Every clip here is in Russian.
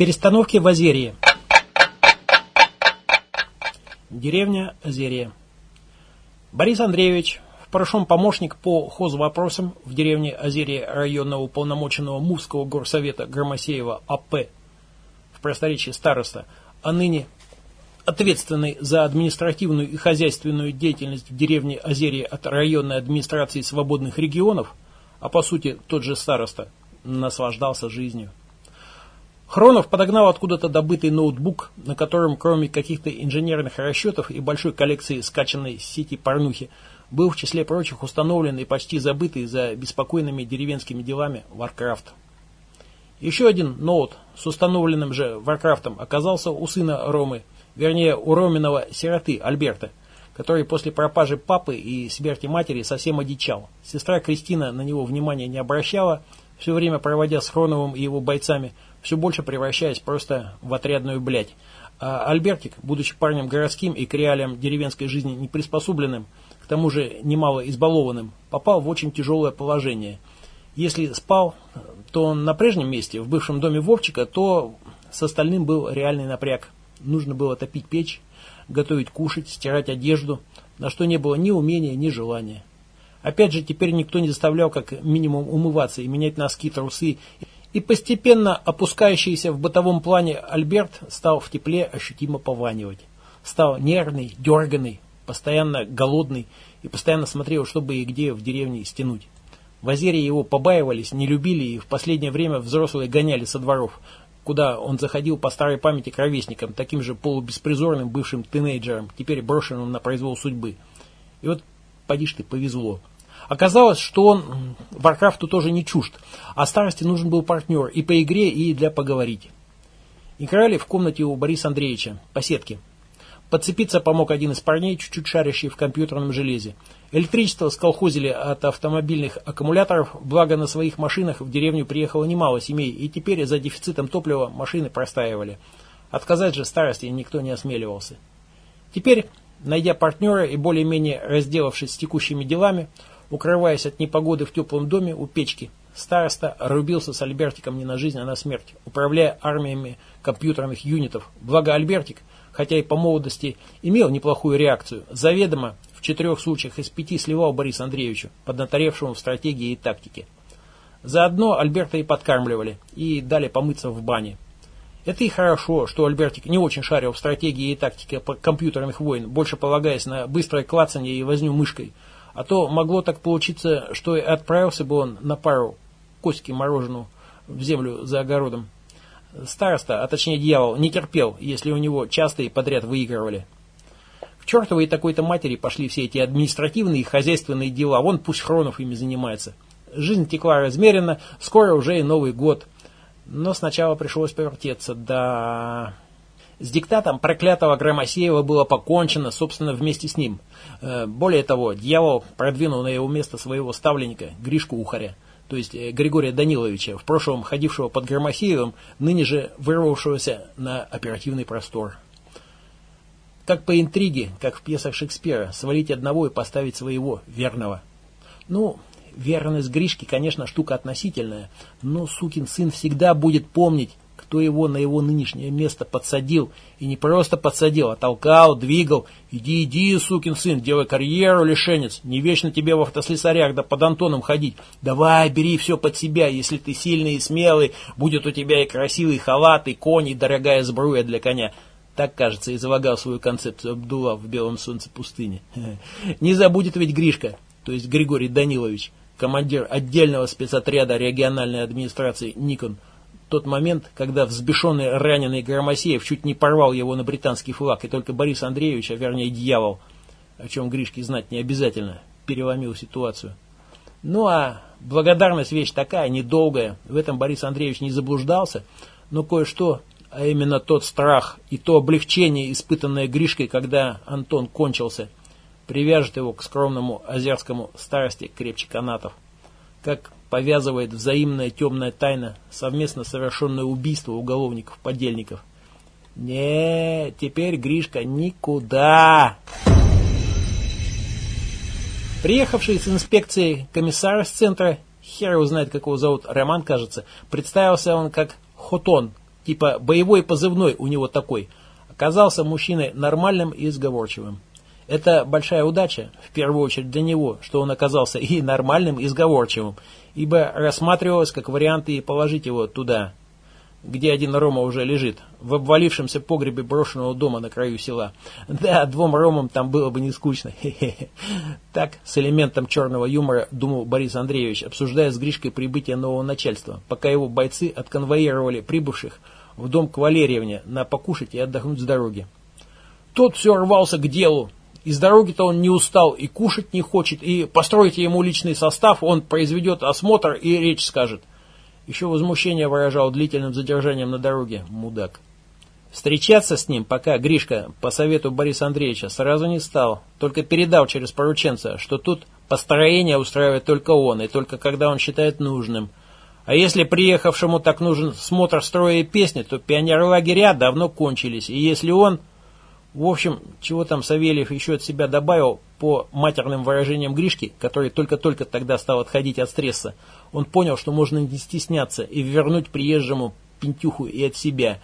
Перестановки в Озерье. Деревня Озерье. Борис Андреевич, в прошлом помощник по хозвопросам в деревне Озерье районного уполномоченного Мурского горсовета Громосеева А.П. в просторечии староста, а ныне ответственный за административную и хозяйственную деятельность в деревне Озерье от районной администрации свободных регионов, а по сути тот же староста, наслаждался жизнью. Хронов подогнал откуда-то добытый ноутбук, на котором, кроме каких-то инженерных расчетов и большой коллекции скачанной с сети порнухи, был в числе прочих установлен и почти забытый за беспокойными деревенскими делами Warcraft. Еще один ноут с установленным же Warcraft оказался у сына Ромы, вернее у Роминого сироты Альберта, который после пропажи папы и смерти матери совсем одичал. Сестра Кристина на него внимания не обращала, все время проводя с Хроновым и его бойцами – все больше превращаясь просто в отрядную блядь. А Альбертик, будучи парнем городским и к реалиям деревенской жизни не приспособленным, к тому же немало избалованным, попал в очень тяжелое положение. Если спал, то на прежнем месте, в бывшем доме Вовчика, то с остальным был реальный напряг. Нужно было топить печь, готовить кушать, стирать одежду, на что не было ни умения, ни желания. Опять же, теперь никто не заставлял как минимум умываться и менять носки, трусы и постепенно опускающийся в бытовом плане Альберт стал в тепле ощутимо пованивать. Стал нервный, дерганный, постоянно голодный и постоянно смотрел, чтобы и где в деревне стянуть. В Озере его побаивались, не любили и в последнее время взрослые гоняли со дворов, куда он заходил по старой памяти к ровесникам, таким же полубеспризорным бывшим тинейджером, теперь брошенным на произвол судьбы. И вот, поди ты, повезло. Оказалось, что он Warcraft у тоже не чужд, а старосте нужен был партнер и по игре, и для поговорить. Играли в комнате у Бориса Андреевича, по сетке. Подцепиться помог один из парней, чуть-чуть шарящий в компьютерном железе. Электричество сколхозили от автомобильных аккумуляторов, благо на своих машинах в деревню приехало немало семей, и теперь за дефицитом топлива машины простаивали. Отказать же старости никто не осмеливался. Теперь, найдя партнера и более-менее разделавшись с текущими делами, Укрываясь от непогоды в теплом доме у печки, староста рубился с Альбертиком не на жизнь, а на смерть, управляя армиями компьютерных юнитов. Благо Альбертик, хотя и по молодости имел неплохую реакцию, заведомо в четырех случаях из пяти сливал Борису Андреевичу, поднаторевшему в стратегии и тактике. Заодно Альберта и подкармливали, и дали помыться в бане. Это и хорошо, что Альбертик не очень шарил в стратегии и тактике компьютерных войн, больше полагаясь на быстрое клацанье и возню мышкой – а то могло так получиться, что и отправился бы он на пару коськи мороженого в землю за огородом. Староста, а точнее дьявол, не терпел, если у него часто и подряд выигрывали. В чертовой такой-то матери пошли все эти административные и хозяйственные дела, вон пусть Хронов ими занимается. Жизнь текла размеренно, скоро уже и Новый год. Но сначала пришлось повертеться, да... С диктатом проклятого Громосеева было покончено, собственно, вместе с ним. Э, более того, дьявол продвинул на его место своего ставленника, Гришку Ухаря, то есть э, Григория Даниловича, в прошлом ходившего под Громосеевым, ныне же вырвавшегося на оперативный простор. Как по интриге, как в пьесах Шекспира, свалить одного и поставить своего, верного. Ну, верность Гришки, конечно, штука относительная, но сукин сын всегда будет помнить, кто его на его нынешнее место подсадил. И не просто подсадил, а толкал, двигал. Иди, иди, сукин сын, делай карьеру, лишенец. Не вечно тебе в автослесарях да под Антоном ходить. Давай, бери все под себя. Если ты сильный и смелый, будет у тебя и красивый халат, и конь, и дорогая сбруя для коня. Так, кажется, излагал свою концепцию Абдулла в белом солнце пустыни. Не забудет ведь Гришка, то есть Григорий Данилович, командир отдельного спецотряда региональной администрации «Никон», тот момент, когда взбешенный раненый Громосеев чуть не порвал его на британский флаг, и только Борис Андреевич, а вернее дьявол, о чем Гришке знать не обязательно, переломил ситуацию. Ну а благодарность вещь такая, недолгая, в этом Борис Андреевич не заблуждался, но кое-что, а именно тот страх и то облегчение, испытанное Гришкой, когда Антон кончился, привяжет его к скромному озерскому старости крепче канатов. Как повязывает взаимная темная тайна, совместно совершенное убийство уголовников-подельников. Не, теперь Гришка никуда. Приехавший с инспекцией комиссар из центра, хер его знает, как его зовут, Роман, кажется, представился он как Хотон, типа боевой позывной у него такой, оказался мужчиной нормальным и сговорчивым. Это большая удача, в первую очередь для него, что он оказался и нормальным, и сговорчивым, ибо рассматривалось как вариант и положить его туда, где один Рома уже лежит, в обвалившемся погребе брошенного дома на краю села. Да, двум Ромам там было бы не скучно. Так, с элементом черного юмора, думал Борис Андреевич, обсуждая с Гришкой прибытие нового начальства, пока его бойцы отконвоировали прибывших в дом к Валерьевне на покушать и отдохнуть с дороги. Тот все рвался к делу. Из дороги-то он не устал, и кушать не хочет, и постройте ему личный состав, он произведет осмотр и речь скажет. Еще возмущение выражал длительным задержанием на дороге, мудак. Встречаться с ним, пока Гришка, по совету Бориса Андреевича, сразу не стал, только передал через порученца, что тут построение устраивает только он, и только когда он считает нужным. А если приехавшему так нужен смотр строя и песни, то пионерлагеря давно кончились, и если он... В общем, чего там Савельев еще от себя добавил по матерным выражениям Гришки, который только-только тогда стал отходить от стресса, он понял, что можно не стесняться и вернуть приезжему пентюху и от себя.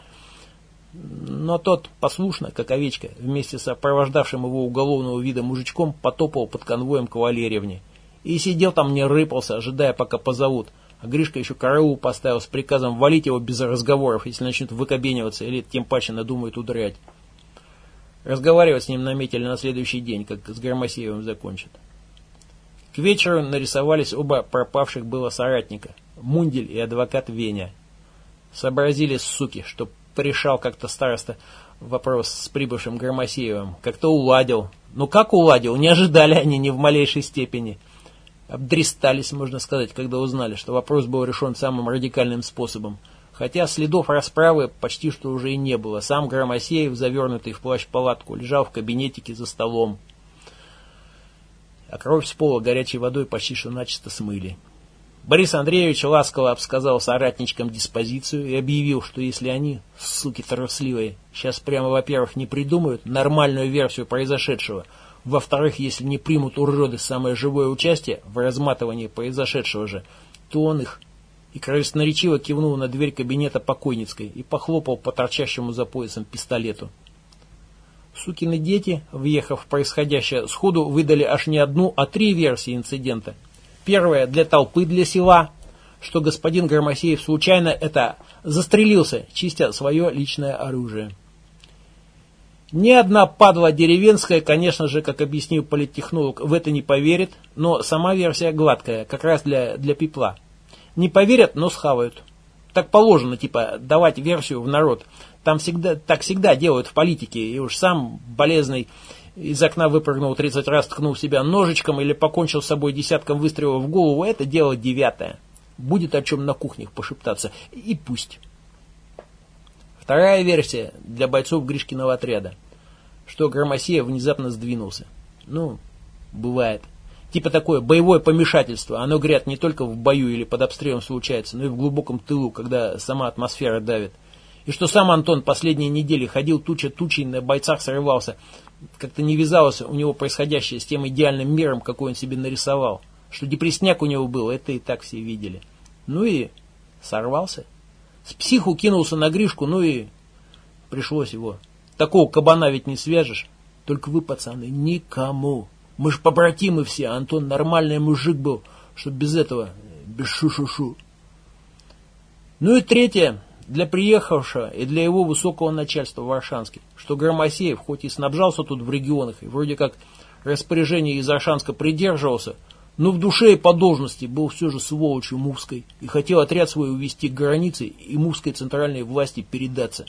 Но тот послушно, как овечка, вместе с сопровождавшим его уголовного вида мужичком потопал под конвоем к Валерьевне. И сидел там, не рыпался, ожидая, пока позовут. А Гришка еще караул поставил с приказом валить его без разговоров, если начнет выкобениваться или тем паче надумает удрять. Разговаривать с ним наметили на следующий день, как с Громосеевым закончат. К вечеру нарисовались оба пропавших было соратника, Мундель и адвокат Веня. Сообразили, суки, что порешал как-то староста вопрос с прибывшим Громосеевым, как-то уладил. Ну как уладил, не ожидали они ни в малейшей степени. Обдристались, можно сказать, когда узнали, что вопрос был решен самым радикальным способом. Хотя следов расправы почти что уже и не было. Сам Громосеев, завернутый в плащ-палатку, лежал в кабинетике за столом а кровь с пола горячей водой почти что начисто смыли. Борис Андреевич ласково обсказал соратничкам диспозицию и объявил, что если они, суки трусливые, сейчас прямо, во-первых, не придумают нормальную версию произошедшего, во-вторых, если не примут уроды самое живое участие в разматывании произошедшего же, то он их и красноречиво кивнул на дверь кабинета покойницкой и похлопал по торчащему за поясом пистолету. Сукины дети, въехав в происходящее, сходу выдали аж не одну, а три версии инцидента. Первая для толпы, для села, что господин Громосеев случайно это застрелился, чистя свое личное оружие. Ни одна падла деревенская, конечно же, как объяснил политтехнолог, в это не поверит, но сама версия гладкая, как раз для, для пепла. Не поверят, но схавают. Так положено, типа, давать версию в народ. Там всегда, так всегда делают в политике, и уж сам болезный из окна выпрыгнул 30 раз, ткнул себя ножичком или покончил с собой десятком выстрелов в голову, это дело девятое. Будет о чем на кухнях пошептаться. И пусть. Вторая версия для бойцов Гришкиного отряда, что Громосея внезапно сдвинулся. Ну, бывает. Типа такое боевое помешательство. Оно, говорят, не только в бою или под обстрелом случается, но и в глубоком тылу, когда сама атмосфера давит. И что сам Антон последние недели ходил туча тучей, на бойцах срывался. Как-то не вязалось у него происходящее с тем идеальным миром, какой он себе нарисовал. Что депресняк у него был, это и так все видели. Ну и сорвался. С психу кинулся на Гришку, ну и пришлось его. Такого кабана ведь не свяжешь. Только вы, пацаны, никому. Мы ж побратимы все, Антон нормальный мужик был, чтоб без этого, без шу-шу-шу. Ну и третье, для приехавшего и для его высокого начальства в Аршанске, что Громосеев хоть и снабжался тут в регионах и вроде как распоряжение из Аршанска придерживался, но в душе и по должности был все же сволочью Мувской и хотел отряд свой увести к границе и Мувской центральной власти передаться.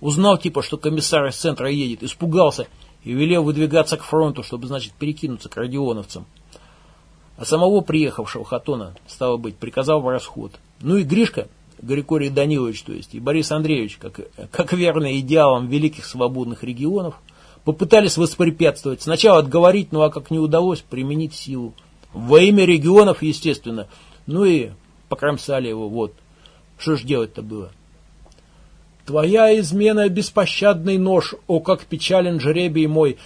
Узнал типа, что комиссар из центра едет, испугался и велел выдвигаться к фронту, чтобы, значит, перекинуться к радионовцам. А самого приехавшего Хатона, стало быть, приказал в расход. Ну и Гришка, Григорий Данилович, то есть, и Борис Андреевич, как, как верные идеалам великих свободных регионов, попытались воспрепятствовать. Сначала отговорить, ну а как не удалось, применить силу. Во имя регионов, естественно. Ну и покромсали его, вот. Что ж делать-то было? Твоя измена беспощадный нож, о, как печален жребий мой.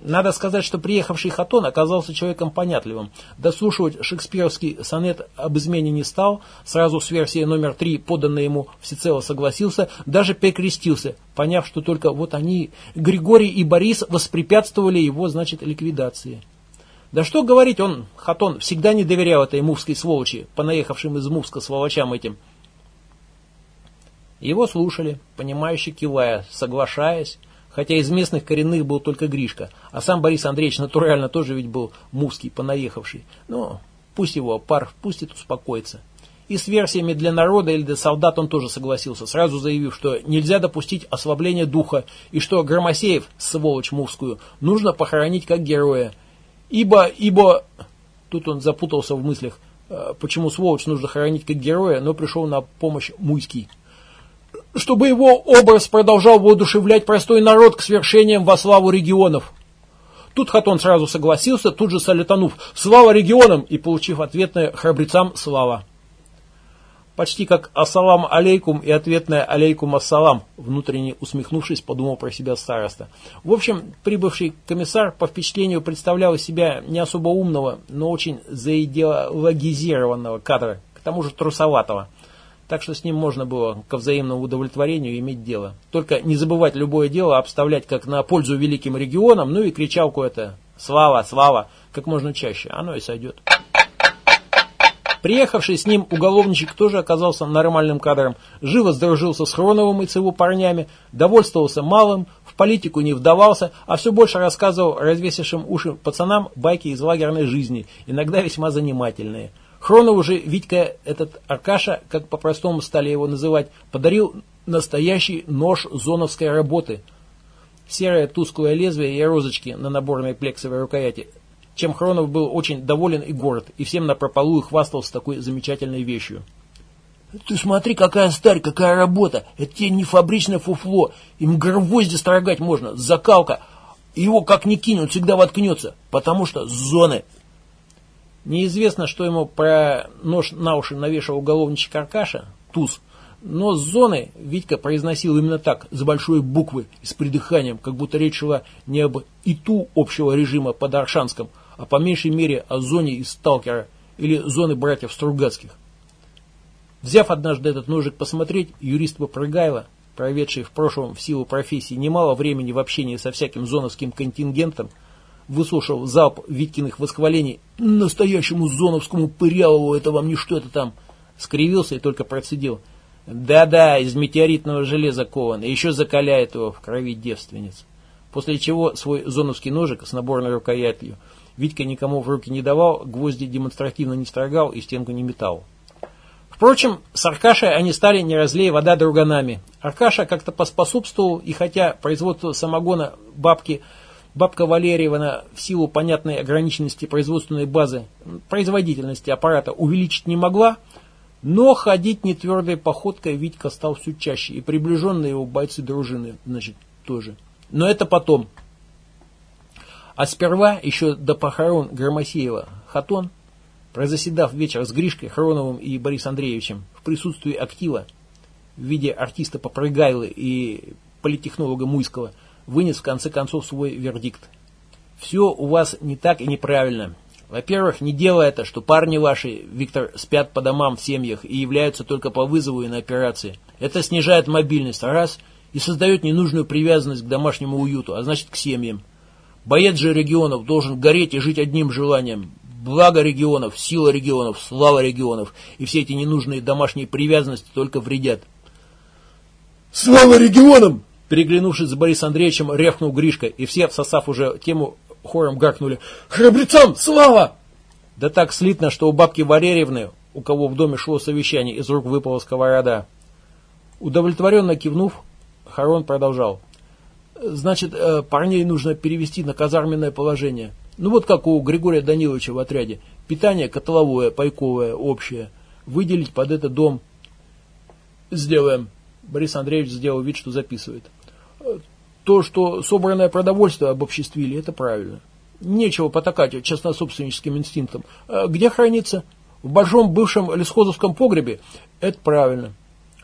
Надо сказать, что приехавший Хатон оказался человеком понятливым. Дослушивать шекспировский сонет об измене не стал, сразу с версией номер три, поданной ему, всецело согласился, даже перекрестился, поняв, что только вот они, Григорий и Борис, воспрепятствовали его, значит, ликвидации. Да что говорить, он, Хатон, всегда не доверял этой мувской сволочи, понаехавшим из Мувска сволочам этим. Его слушали, понимающе кивая, соглашаясь, хотя из местных коренных был только Гришка, а сам Борис Андреевич натурально тоже ведь был мувский, понаехавший. Но пусть его пар пустит успокоится. И с версиями для народа или для солдат он тоже согласился, сразу заявив, что нельзя допустить ослабления духа, и что Громосеев, сволочь мувскую, нужно похоронить как героя. Ибо, ибо... Тут он запутался в мыслях, э, почему сволочь нужно хоронить как героя, но пришел на помощь Муйский чтобы его образ продолжал воодушевлять простой народ к свершениям во славу регионов. Тут Хатон сразу согласился, тут же салютанув «Слава регионам!» и получив ответное «Храбрецам слава!». Почти как «Ассалам алейкум» и ответное «Алейкум ассалам», внутренне усмехнувшись, подумал про себя староста. В общем, прибывший комиссар по впечатлению представлял себя не особо умного, но очень заидеологизированного кадра, к тому же трусоватого – так что с ним можно было ко взаимному удовлетворению иметь дело. Только не забывать любое дело обставлять как на пользу великим регионам, ну и кричалку это «Слава, слава!» как можно чаще, оно и сойдет. Приехавший с ним уголовничек тоже оказался нормальным кадром, живо сдружился с Хроновым и с его парнями, довольствовался малым, в политику не вдавался, а все больше рассказывал развесившим уши пацанам байки из лагерной жизни, иногда весьма занимательные – Хронов уже Витька, этот Аркаша, как по-простому стали его называть, подарил настоящий нож зоновской работы. Серое тусклое лезвие и розочки на наборной плексовой рукояти. Чем Хронов был очень доволен и горд, и всем напропалую хвастался такой замечательной вещью. «Ты смотри, какая старь, какая работа! Это тебе не фабричное фуфло, им гвозди строгать можно, закалка. Его как ни кинь, он всегда воткнется, потому что зоны Неизвестно, что ему про нож на уши навешал уголовничек Аркаша, туз, но с зоны Витька произносил именно так, с большой буквы с придыханием, как будто речь шла не об ИТУ общего режима под Аршанском, а по меньшей мере о зоне из Сталкера или зоны братьев Стругацких. Взяв однажды этот ножик посмотреть, юрист Попрыгайло, проведший в прошлом в силу профессии немало времени в общении со всяким зоновским контингентом, выслушал залп Виткиных восхвалений «Настоящему зоновскому пырялову это вам не что-то там!» скривился и только процедил. «Да-да, из метеоритного железа кован, и еще закаляет его в крови девственниц». После чего свой зоновский ножик с наборной рукоятью Витька никому в руки не давал, гвозди демонстративно не строгал и стенку не метал. Впрочем, с Аркашей они стали не разлей вода друганами. Аркаша как-то поспособствовал, и хотя производство самогона бабки – Бабка Валерьевна в силу понятной ограниченности производственной базы, производительности аппарата увеличить не могла, но ходить нетвердой походкой Витька стал все чаще, и приближенные его бойцы дружины, значит, тоже. Но это потом. А сперва, еще до похорон Громосеева, Хатон, прозаседав вечер с Гришкой, Хроновым и Борисом Андреевичем в присутствии актива в виде артиста Попрыгайлы и политтехнолога Муйского – вынес в конце концов свой вердикт. Все у вас не так и неправильно. Во-первых, не дело это, что парни ваши, Виктор, спят по домам в семьях и являются только по вызову и на операции. Это снижает мобильность, раз, и создает ненужную привязанность к домашнему уюту, а значит к семьям. Боец же регионов должен гореть и жить одним желанием. Благо регионов, сила регионов, слава регионов. И все эти ненужные домашние привязанности только вредят. «Слава регионам!» Переглянувшись с Борисом Андреевичем, рявкнул Гришка, и все, всосав уже тему, хором гаркнули «Храбрецам! Слава!» Да так слитно, что у бабки Валерьевны, у кого в доме шло совещание, из рук выпала сковорода. Удовлетворенно кивнув, Харон продолжал. «Значит, э, парней нужно перевести на казарменное положение. Ну вот как у Григория Даниловича в отряде. Питание котловое, пайковое, общее. Выделить под это дом. Сделаем». Борис Андреевич сделал вид, что записывает. То, что собранное продовольствие обобществили, это правильно. Нечего потакать частнособственническим инстинктам. А где хранится? В большом бывшем лесхозовском погребе? Это правильно.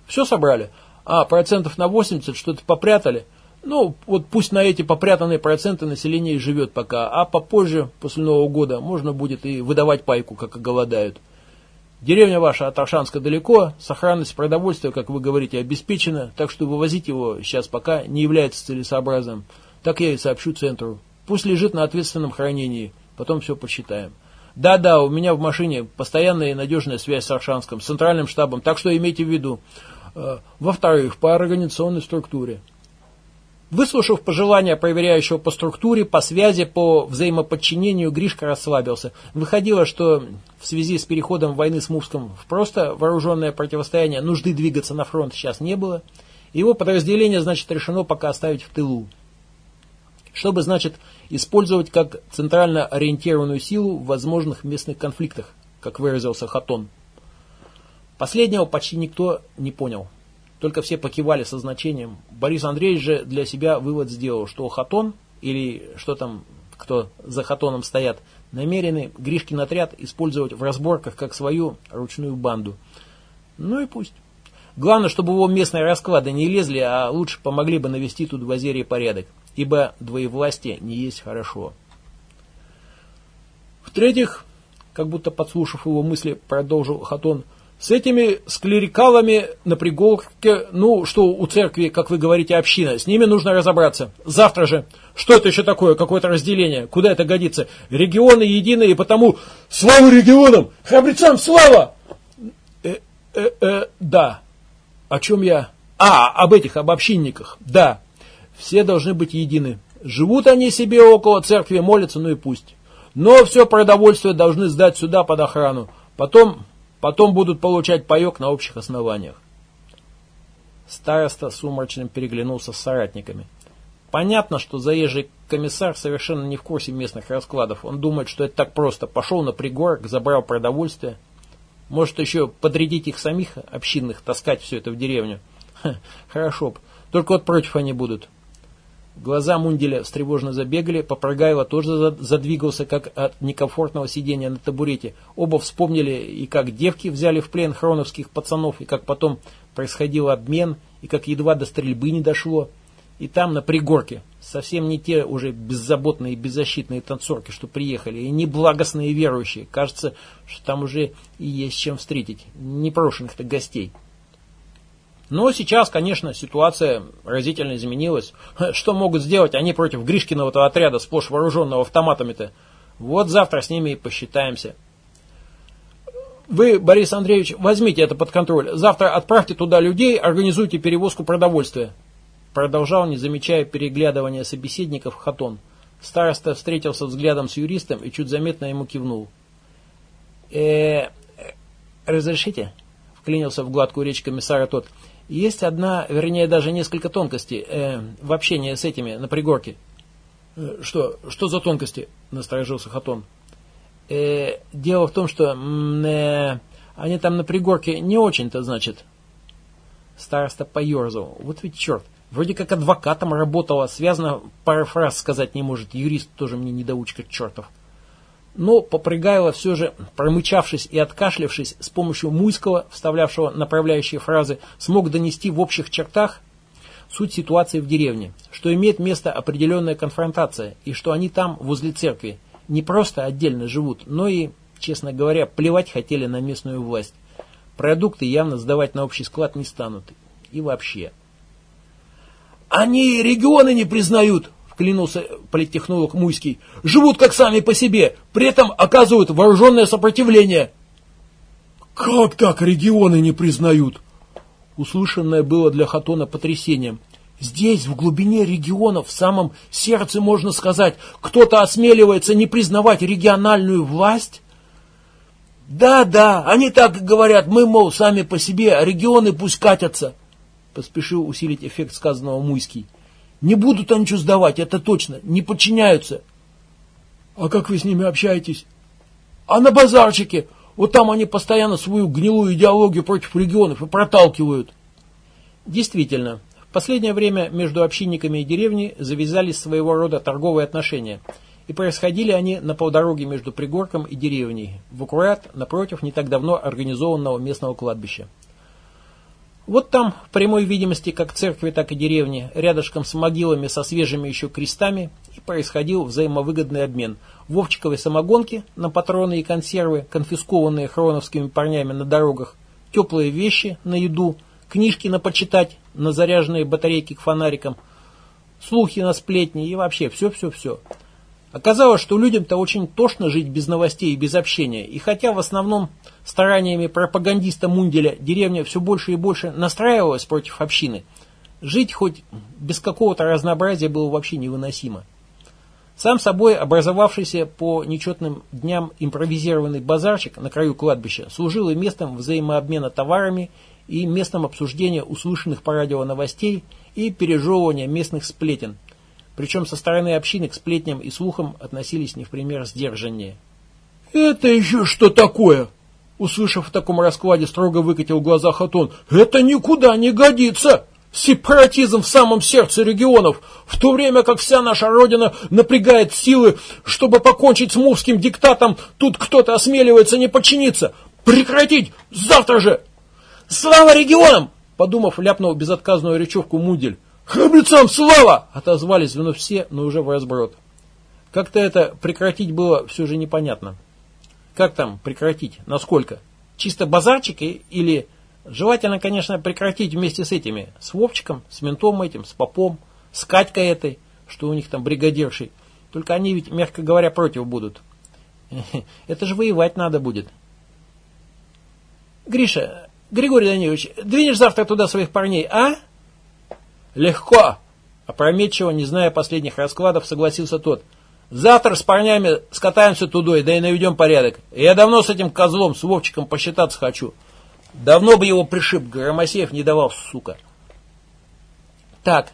Все собрали? А, процентов на 80 что-то попрятали? Ну, вот пусть на эти попрятанные проценты населения и живет пока, а попозже, после Нового года, можно будет и выдавать пайку, как оголодают. Деревня ваша от Аршанска далеко, сохранность продовольствия, как вы говорите, обеспечена, так что вывозить его сейчас пока не является целесообразным. Так я и сообщу центру. Пусть лежит на ответственном хранении, потом все посчитаем. Да-да, у меня в машине постоянная и надежная связь с Аршанском, с центральным штабом, так что имейте в виду. Э, во-вторых, по организационной структуре. Выслушав пожелания проверяющего по структуре, по связи, по взаимоподчинению, Гришка расслабился. Выходило, что в связи с переходом войны с Мувском в просто вооруженное противостояние нужды двигаться на фронт сейчас не было. Его подразделение, значит, решено пока оставить в тылу. Чтобы, значит, использовать как центрально ориентированную силу в возможных местных конфликтах, как выразился Хатон. Последнего почти никто не понял. Только все покивали со значением. Борис Андреевич же для себя вывод сделал, что Хатон, или что там, кто за Хатоном стоят, намерены Гришкин отряд использовать в разборках как свою ручную банду. Ну и пусть. Главное, чтобы его местные расклады не лезли, а лучше помогли бы навести тут в Азерии порядок, ибо двоевластие не есть хорошо. В-третьих, как будто подслушав его мысли, продолжил Хатон, с этими склерикалами на пригорке, ну, что у церкви, как вы говорите, община, с ними нужно разобраться. Завтра же. Что это еще такое, какое-то разделение? Куда это годится? Регионы едины, и потому... Слава регионам! Храбрецам слава! Э, э, э, да. О чем я? А, об этих, об общинниках. Да. Все должны быть едины. Живут они себе около церкви, молятся, ну и пусть. Но все продовольствие должны сдать сюда под охрану. Потом Потом будут получать паек на общих основаниях. Староста сумрачным переглянулся с соратниками. Понятно, что заезжий комиссар совершенно не в курсе местных раскладов. Он думает, что это так просто. Пошел на пригорок, забрал продовольствие. Может еще подрядить их самих, общинных, таскать все это в деревню. Ха, хорошо б. Только вот против они будут. Глаза Мунделя встревожно забегали, Попрыгайло тоже задвигался, как от некомфортного сидения на табурете. Оба вспомнили и как девки взяли в плен хроновских пацанов, и как потом происходил обмен, и как едва до стрельбы не дошло. И там, на пригорке, совсем не те уже беззаботные и беззащитные танцорки, что приехали, и не благостные верующие. Кажется, что там уже и есть чем встретить непрошенных-то гостей. Но сейчас, конечно, ситуация разительно изменилась. Что могут сделать они против Гришкиного отряда, сплошь вооруженного автоматами-то? Вот завтра с ними и посчитаемся. Вы, Борис Андреевич, возьмите это под контроль. Завтра отправьте туда людей, организуйте перевозку продовольствия. Продолжал, не замечая переглядывания собеседников, Хатон. Староста встретился взглядом с юристом и чуть заметно ему кивнул. э, -э разрешите?» Вклинился в гладкую речь комиссара тот. Есть одна, вернее даже несколько тонкостей э, в общении с этими на пригорке. Э, что, что за тонкости? Насторожился Хатон. Э, дело в том, что э, они там на пригорке не очень-то, значит. Староста поерзал. Вот ведь черт. Вроде как адвокатом работала, связано пару фраз сказать не может. Юрист тоже мне недоучка чертов. Но Попрыгайло все же, промычавшись и откашлявшись, с помощью Муйского, вставлявшего направляющие фразы, смог донести в общих чертах суть ситуации в деревне, что имеет место определенная конфронтация, и что они там, возле церкви, не просто отдельно живут, но и, честно говоря, плевать хотели на местную власть. Продукты явно сдавать на общий склад не станут. И вообще. «Они регионы не признают!» Вклинулся политтехнолог Муйский, живут как сами по себе, при этом оказывают вооруженное сопротивление. Как так регионы не признают? Услышанное было для Хатона потрясением. Здесь, в глубине регионов, в самом сердце, можно сказать, кто-то осмеливается не признавать региональную власть? Да, да, они так говорят, мы, мол, сами по себе, а регионы пусть катятся. Поспешил усилить эффект сказанного Муйский. Не будут они что сдавать, это точно. Не подчиняются. А как вы с ними общаетесь? А на базарчике. Вот там они постоянно свою гнилую идеологию против регионов и проталкивают. Действительно, в последнее время между общинниками и деревней завязались своего рода торговые отношения. И происходили они на полдороге между пригорком и деревней, в аккурат напротив не так давно организованного местного кладбища. Вот там, в прямой видимости, как церкви, так и деревни, рядышком с могилами со свежими еще крестами, и происходил взаимовыгодный обмен. Вовчиковой самогонки на патроны и консервы, конфискованные хроновскими парнями на дорогах, теплые вещи на еду, книжки на почитать, на заряженные батарейки к фонарикам, слухи на сплетни и вообще все-все-все. Оказалось, что людям-то очень тошно жить без новостей и без общения, и хотя в основном стараниями пропагандиста Мунделя деревня все больше и больше настраивалась против общины, жить хоть без какого-то разнообразия было вообще невыносимо. Сам собой образовавшийся по нечетным дням импровизированный базарчик на краю кладбища служил и местом взаимообмена товарами и местом обсуждения услышанных по радио новостей и пережевывания местных сплетен, причем со стороны общины к сплетням и слухам относились не в пример сдержаннее. «Это еще что такое?» Услышав в таком раскладе, строго выкатил глаза Хатон. «Это никуда не годится! Сепаратизм в самом сердце регионов, в то время как вся наша Родина напрягает силы, чтобы покончить с мувским диктатом, тут кто-то осмеливается не подчиниться. Прекратить! Завтра же!» «Слава регионам!» Подумав, ляпнул безотказную речевку Мудель. «Храбрецам слава!» – отозвались вновь все, но уже в разброд. Как-то это прекратить было все же непонятно. Как там прекратить? Насколько? Чисто базарчики или... Желательно, конечно, прекратить вместе с этими. С Вовчиком, с ментом этим, с попом, с Катькой этой, что у них там бригадиршей. Только они ведь, мягко говоря, против будут. Это же воевать надо будет. Гриша, Григорий Данилович, двинешь завтра туда своих парней, а? Легко. Опрометчиво, не зная последних раскладов, согласился тот. Завтра с парнями скатаемся тудой, да и наведем порядок. Я давно с этим козлом, с Вовчиком посчитаться хочу. Давно бы его пришиб, Громосеев не давал, сука. Так,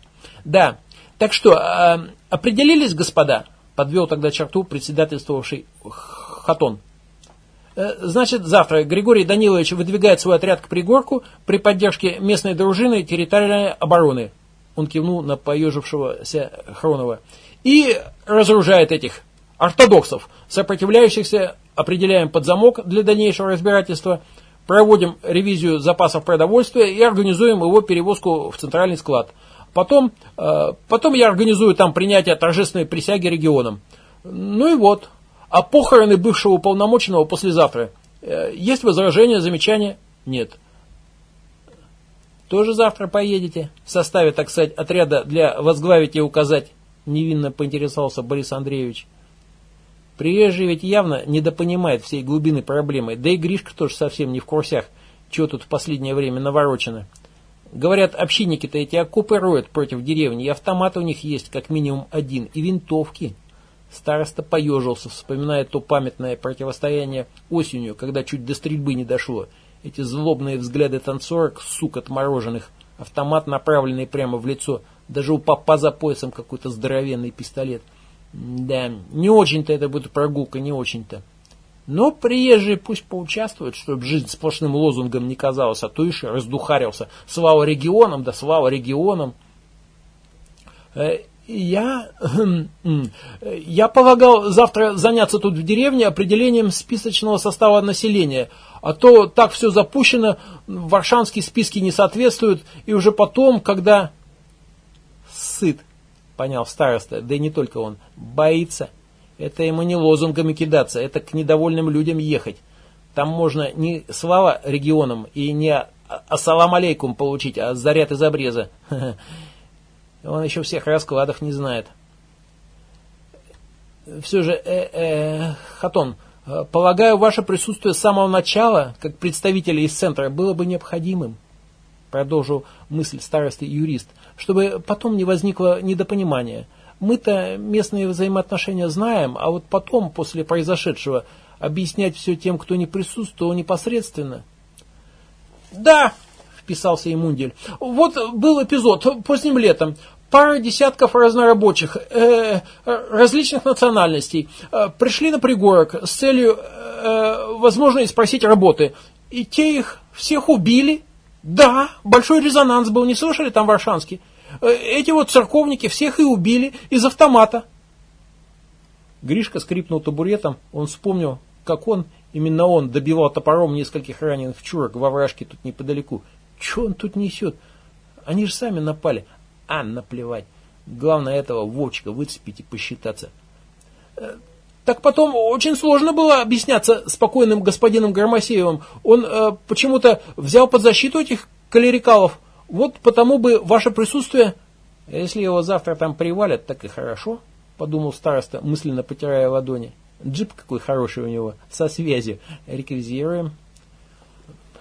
да. Так что, э, определились, господа? Подвел тогда черту председательствовавший Хатон. Э, значит, завтра Григорий Данилович выдвигает свой отряд к пригорку при поддержке местной дружины территориальной обороны. Он кивнул на поежившегося Хронова. И разоружает этих ортодоксов, сопротивляющихся, определяем под замок для дальнейшего разбирательства, проводим ревизию запасов продовольствия и организуем его перевозку в центральный склад. Потом, э, потом я организую там принятие торжественной присяги регионам. Ну и вот, а похороны бывшего уполномоченного послезавтра. Э, есть возражения, замечания? Нет. Тоже завтра поедете в составе, так сказать, отряда для возглавить и указать? Невинно поинтересовался Борис Андреевич. Приезжий ведь явно недопонимает всей глубины проблемы, да и Гришка тоже совсем не в курсях, чего тут в последнее время наворочено. Говорят, общинники-то эти окопы роют против деревни, и автоматы у них есть как минимум один, и винтовки. Староста поежился, вспоминая то памятное противостояние осенью, когда чуть до стрельбы не дошло. Эти злобные взгляды танцорок, сук отмороженных, автомат, направленный прямо в лицо, даже у папа за поясом какой-то здоровенный пистолет. Да, не очень-то это будет прогулка, не очень-то. Но приезжие пусть поучаствуют, чтобы жизнь сплошным лозунгом не казалась, а то еще раздухарился. Слава регионам, да слава регионам. Э, я, я полагал завтра заняться тут в деревне определением списочного состава населения, а то так все запущено, варшанские списки не соответствуют, и уже потом, когда... Сыт, понял староста, да и не только он, боится. Это ему не лозунгами кидаться, это к недовольным людям ехать. Там можно не слава регионам и не ассалам алейкум получить, а заряд из обреза. Он еще всех раскладов не знает. Все же, э, э, Хатон, полагаю, ваше присутствие с самого начала, как представителя из центра, было бы необходимым. Продолжил мысль старости юрист, чтобы потом не возникло недопонимания. Мы-то местные взаимоотношения знаем, а вот потом, после произошедшего, объяснять все тем, кто не присутствовал непосредственно. Да, вписался и Мундель. Вот был эпизод поздним летом. Пара десятков разнорабочих э, различных национальностей э, пришли на пригорок с целью, э, возможно, спросить работы. И те их всех убили. Да, большой резонанс был, не слышали там Варшанский? Э, эти вот церковники всех и убили из автомата. Гришка скрипнул табуретом, он вспомнил, как он, именно он, добивал топором нескольких раненых чурок во вражке тут неподалеку. Че он тут несет? Они же сами напали. А, наплевать. Главное этого Вовчика выцепить и посчитаться. Так потом очень сложно было объясняться спокойным господином Громосеевым. Он э, почему-то взял под защиту этих калерикалов. Вот потому бы ваше присутствие... Если его завтра там привалят, так и хорошо, подумал староста, мысленно потирая ладони. Джип какой хороший у него, со связью. Реквизируем.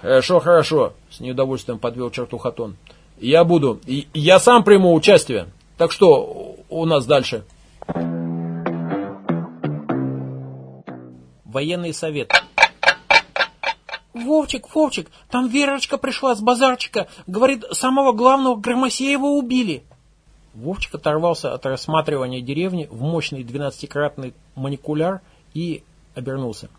Хорошо, хорошо, с неудовольствием подвел черту Хатон. Я буду. Я сам приму участие. Так что у нас дальше? Военный совет. Вовчик, Вовчик, там Верочка пришла с базарчика. Говорит, самого главного Громосеева убили. Вовчик оторвался от рассматривания деревни в мощный двенадцатикратный маникуляр и обернулся.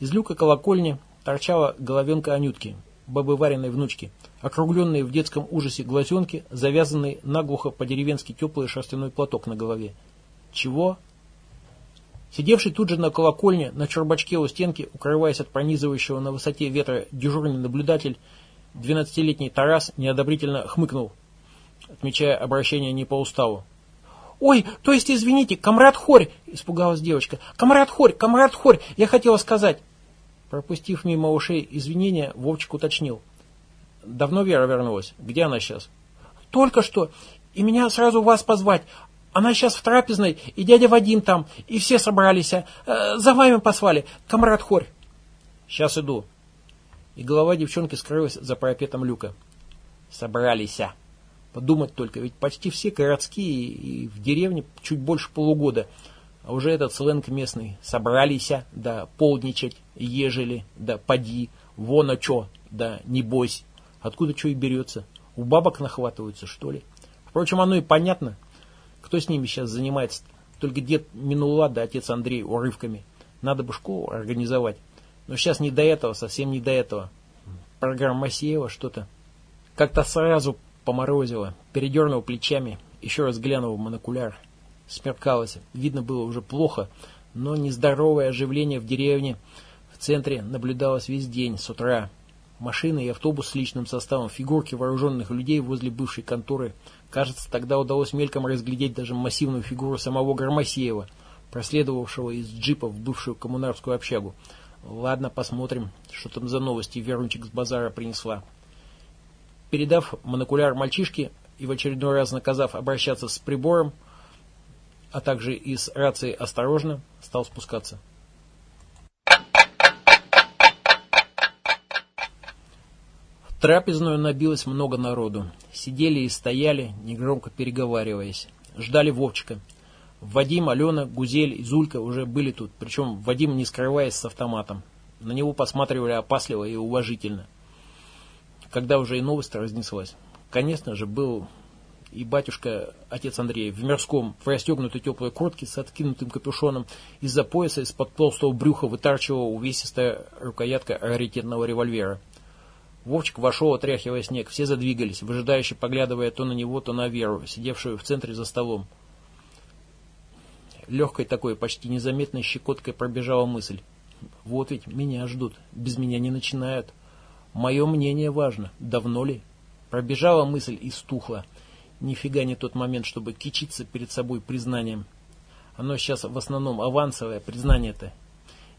Из люка колокольни торчала головенка Анютки, бабы Вариной внучки, округленные в детском ужасе глазенки, завязанный наглухо по-деревенски теплый шерстяной платок на голове. Чего? Сидевший тут же на колокольне, на чурбачке у стенки, укрываясь от пронизывающего на высоте ветра дежурный наблюдатель, двенадцатилетний Тарас неодобрительно хмыкнул, отмечая обращение не по уставу. «Ой, то есть, извините, комрад Хорь!» – испугалась девочка. «Комрад Хорь, комрад Хорь, я хотела сказать!» Пропустив мимо ушей извинения, Вовчик уточнил. «Давно Вера вернулась? Где она сейчас?» «Только что. И меня сразу вас позвать. Она сейчас в трапезной, и дядя Вадим там, и все собрались. Э, за вами послали, комрад Хорь». «Сейчас иду». И голова девчонки скрылась за парапетом люка. «Собрались. Подумать только, ведь почти все городские и в деревне чуть больше полугода – а уже этот сленг местный. Собрались, да полдничать, ежели, да поди, вон а чё, да не бойся. Откуда что и берется? У бабок нахватываются, что ли? Впрочем, оно и понятно. Кто с ними сейчас занимается? Только дед Минула да отец Андрей урывками. Надо бы школу организовать. Но сейчас не до этого, совсем не до этого. Программа Масеева что-то. Как-то сразу поморозило. Передернул плечами. Еще раз глянул в монокуляр. Смеркалось, видно было уже плохо, но нездоровое оживление в деревне в центре наблюдалось весь день, с утра. Машины и автобус с личным составом, фигурки вооруженных людей возле бывшей конторы. Кажется, тогда удалось мельком разглядеть даже массивную фигуру самого Громосеева, проследовавшего из джипа в бывшую коммунарскую общагу. Ладно, посмотрим, что там за новости Верунчик с базара принесла. Передав монокуляр мальчишке и в очередной раз наказав обращаться с прибором, а также из рации «Осторожно» стал спускаться. Трапезную набилось много народу. Сидели и стояли, негромко переговариваясь. Ждали Вовчика. Вадим, Алена, Гузель и Зулька уже были тут, причем Вадим не скрываясь с автоматом. На него посматривали опасливо и уважительно. Когда уже и новость разнеслась. Конечно же, был и батюшка, отец Андрей, в мирском, в расстегнутой теплой куртке с откинутым капюшоном, из-за пояса из-под толстого брюха вытарчивала увесистая рукоятка раритетного револьвера. Вовчик вошел, отряхивая снег. Все задвигались, выжидающе поглядывая то на него, то на Веру, сидевшую в центре за столом. Легкой такой, почти незаметной щекоткой пробежала мысль. Вот ведь меня ждут, без меня не начинают. Мое мнение важно. Давно ли? Пробежала мысль и стухла. Нифига не тот момент, чтобы кичиться перед собой признанием. Оно сейчас в основном авансовое признание-то.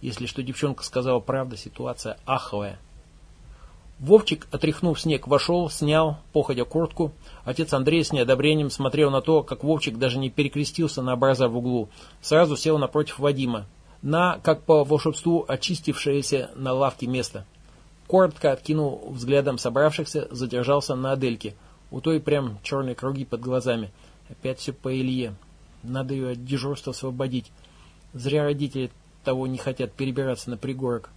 Если что девчонка сказала правда, ситуация аховая. Вовчик, отряхнув снег, вошел, снял, походя куртку. Отец Андрей с неодобрением смотрел на то, как Вовчик даже не перекрестился на образа в углу. Сразу сел напротив Вадима. На, как по волшебству, очистившееся на лавке место. Коротко откинул взглядом собравшихся, задержался на Адельке – у той прям черные круги под глазами. Опять все по Илье. Надо ее от дежурства освободить. Зря родители того не хотят перебираться на пригорок.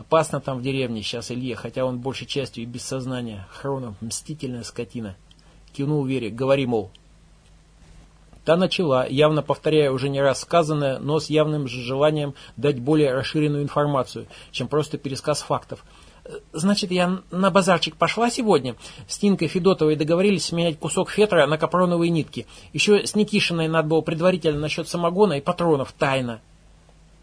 Опасно там в деревне сейчас Илье, хотя он большей частью и без сознания. Хронов, мстительная скотина. Кивнул Вере, говори, мол. Та начала, явно повторяя уже не раз сказанное, но с явным же желанием дать более расширенную информацию, чем просто пересказ фактов – Значит, я на базарчик пошла сегодня. С Тинкой Федотовой договорились сменять кусок фетра на капроновые нитки. Еще с Никишиной надо было предварительно насчет самогона и патронов тайно.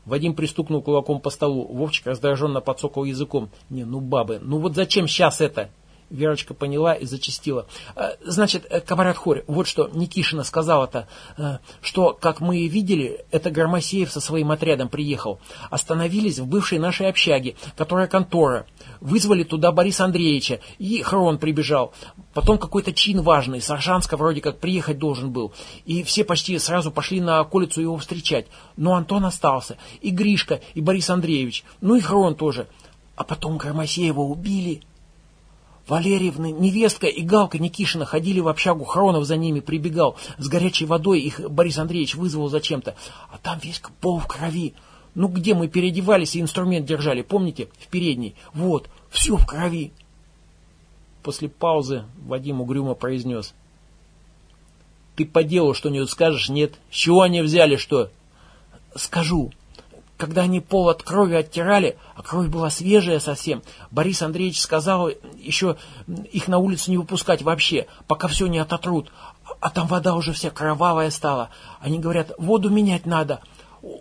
Вадим пристукнул кулаком по столу. Вовчик раздраженно подсокал языком. Не, ну бабы, ну вот зачем сейчас это? Верочка поняла и зачастила. «Э, значит, э, камарат Хорь, вот что Никишина сказала-то, э, что, как мы и видели, это Громосеев со своим отрядом приехал. Остановились в бывшей нашей общаге, которая контора. Вызвали туда Бориса Андреевича, и Хрон прибежал. Потом какой-то чин важный, с Аршанска вроде как приехать должен был. И все почти сразу пошли на околицу его встречать. Но Антон остался, и Гришка, и Борис Андреевич, ну и Хрон тоже. А потом Громосеева убили. Валерьевна, невестка и Галка Никишина ходили в общагу, Хронов за ними прибегал. С горячей водой их Борис Андреевич вызвал зачем-то. А там весь пол в крови. Ну где мы переодевались и инструмент держали, помните? В передней. Вот, все в крови. После паузы Вадим угрюмо произнес. Ты по делу что-нибудь скажешь? Нет. С чего они взяли что? Скажу. Когда они пол от крови оттирали, а кровь была свежая совсем, Борис Андреевич сказал еще их на улицу не выпускать вообще, пока все не ототрут. А там вода уже вся кровавая стала. Они говорят, воду менять надо.